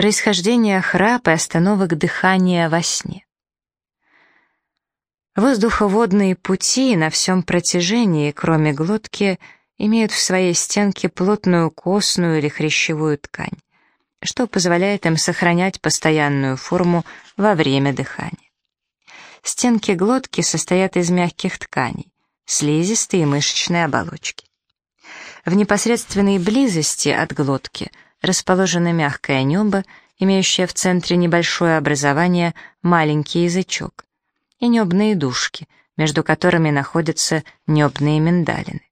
Происхождение храпа и остановок дыхания во сне. Воздуховодные пути на всем протяжении, кроме глотки, имеют в своей стенке плотную костную или хрящевую ткань, что позволяет им сохранять постоянную форму во время дыхания. Стенки глотки состоят из мягких тканей, слизистой и мышечной оболочки. В непосредственной близости от глотки расположено мягкое небо, имеющее в центре небольшое образование маленький язычок, и небные дужки, между которыми находятся небные миндалины.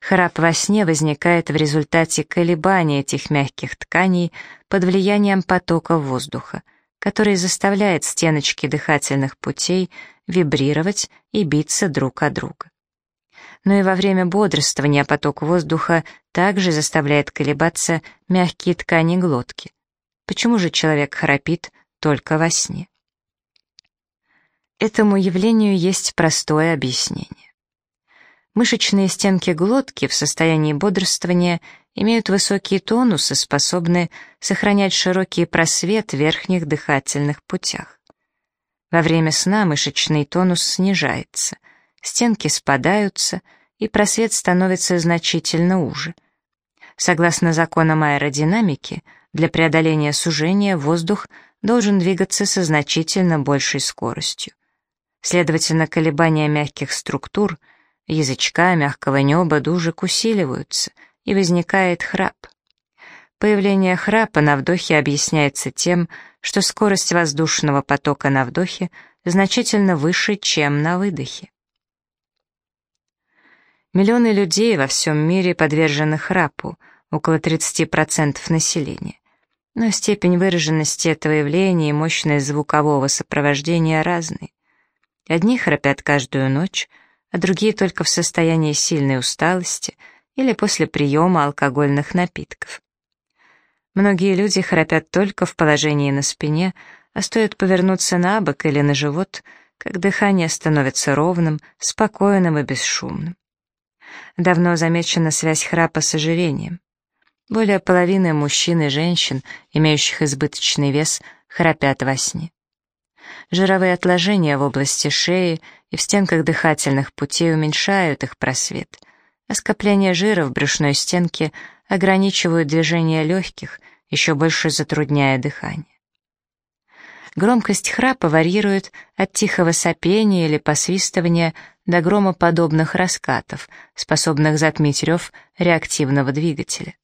Храп во сне возникает в результате колебания этих мягких тканей под влиянием потока воздуха, который заставляет стеночки дыхательных путей вибрировать и биться друг о друга. Но и во время бодрствования поток воздуха также заставляет колебаться мягкие ткани глотки. Почему же человек храпит только во сне? Этому явлению есть простое объяснение. Мышечные стенки глотки в состоянии бодрствования имеют высокий тонус и способны сохранять широкий просвет в верхних дыхательных путях. Во время сна мышечный тонус снижается, стенки спадаются, и просвет становится значительно уже. Согласно законам аэродинамики, для преодоления сужения воздух должен двигаться со значительно большей скоростью. Следовательно, колебания мягких структур — язычка, мягкого неба, дужек усиливаются, и возникает храп. Появление храпа на вдохе объясняется тем, что скорость воздушного потока на вдохе значительно выше, чем на выдохе. Миллионы людей во всем мире подвержены храпу, около 30% населения. Но степень выраженности этого явления и мощность звукового сопровождения разные. Одни храпят каждую ночь, а другие только в состоянии сильной усталости или после приема алкогольных напитков. Многие люди храпят только в положении на спине, а стоит повернуться на бок или на живот, как дыхание становится ровным, спокойным и бесшумным. Давно замечена связь храпа с ожирением. Более половины мужчин и женщин, имеющих избыточный вес, храпят во сне. Жировые отложения в области шеи и в стенках дыхательных путей уменьшают их просвет, а скопление жира в брюшной стенке ограничивают движение легких, еще больше затрудняя дыхание. Громкость храпа варьирует от тихого сопения или посвистывания до громоподобных раскатов, способных затмить рев реактивного двигателя.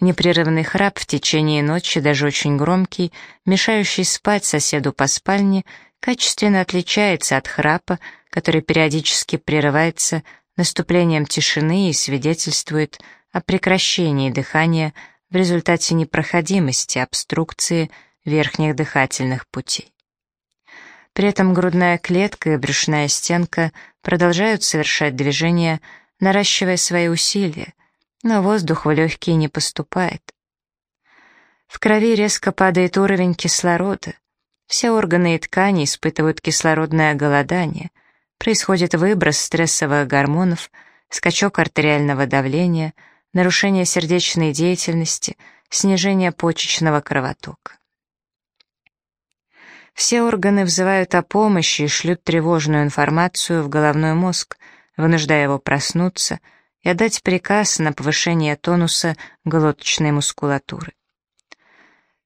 Непрерывный храп в течение ночи, даже очень громкий, мешающий спать соседу по спальне, качественно отличается от храпа, который периодически прерывается наступлением тишины и свидетельствует о прекращении дыхания в результате непроходимости обструкции верхних дыхательных путей. При этом грудная клетка и брюшная стенка продолжают совершать движения, наращивая свои усилия, но воздух в легкие не поступает. В крови резко падает уровень кислорода. Все органы и ткани испытывают кислородное голодание. Происходит выброс стрессовых гормонов, скачок артериального давления, нарушение сердечной деятельности, снижение почечного кровотока. Все органы взывают о помощи и шлют тревожную информацию в головной мозг, вынуждая его проснуться — и отдать приказ на повышение тонуса глоточной мускулатуры.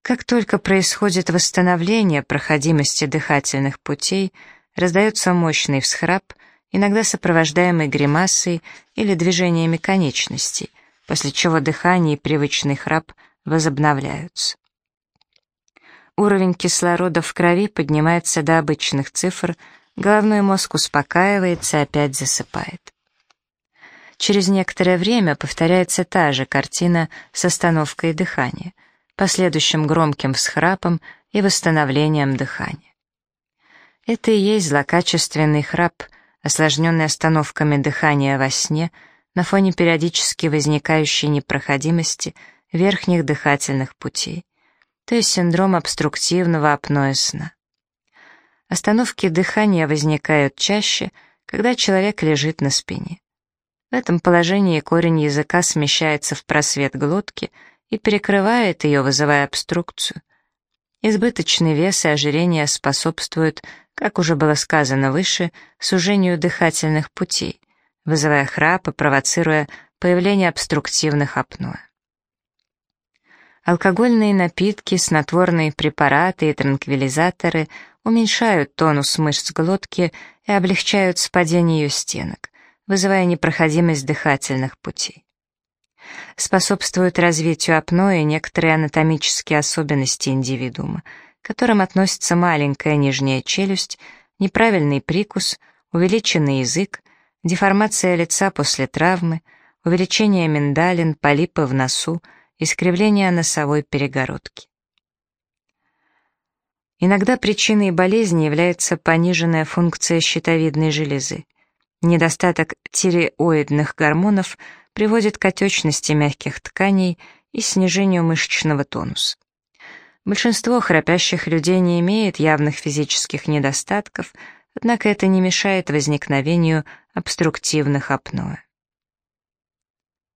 Как только происходит восстановление проходимости дыхательных путей, раздается мощный всхрап, иногда сопровождаемый гримасой или движениями конечностей, после чего дыхание и привычный храп возобновляются. Уровень кислорода в крови поднимается до обычных цифр, головной мозг успокаивается и опять засыпает. Через некоторое время повторяется та же картина с остановкой дыхания, последующим громким всхрапом и восстановлением дыхания. Это и есть злокачественный храп, осложненный остановками дыхания во сне на фоне периодически возникающей непроходимости верхних дыхательных путей, то есть синдром обструктивного апноэ сна. Остановки дыхания возникают чаще, когда человек лежит на спине. В этом положении корень языка смещается в просвет глотки и перекрывает ее, вызывая обструкцию. Избыточный вес и ожирение способствуют, как уже было сказано выше, сужению дыхательных путей, вызывая храп и провоцируя появление обструктивных апноэ. Алкогольные напитки, снотворные препараты и транквилизаторы уменьшают тонус мышц глотки и облегчают спадение ее стенок, вызывая непроходимость дыхательных путей. Способствуют развитию апноэ некоторые анатомические особенности индивидуума, к которым относятся маленькая нижняя челюсть, неправильный прикус, увеличенный язык, деформация лица после травмы, увеличение миндалин, полипы в носу, искривление носовой перегородки. Иногда причиной болезни является пониженная функция щитовидной железы. Недостаток тиреоидных гормонов приводит к отечности мягких тканей и снижению мышечного тонуса. Большинство храпящих людей не имеет явных физических недостатков, однако это не мешает возникновению обструктивных апноэ.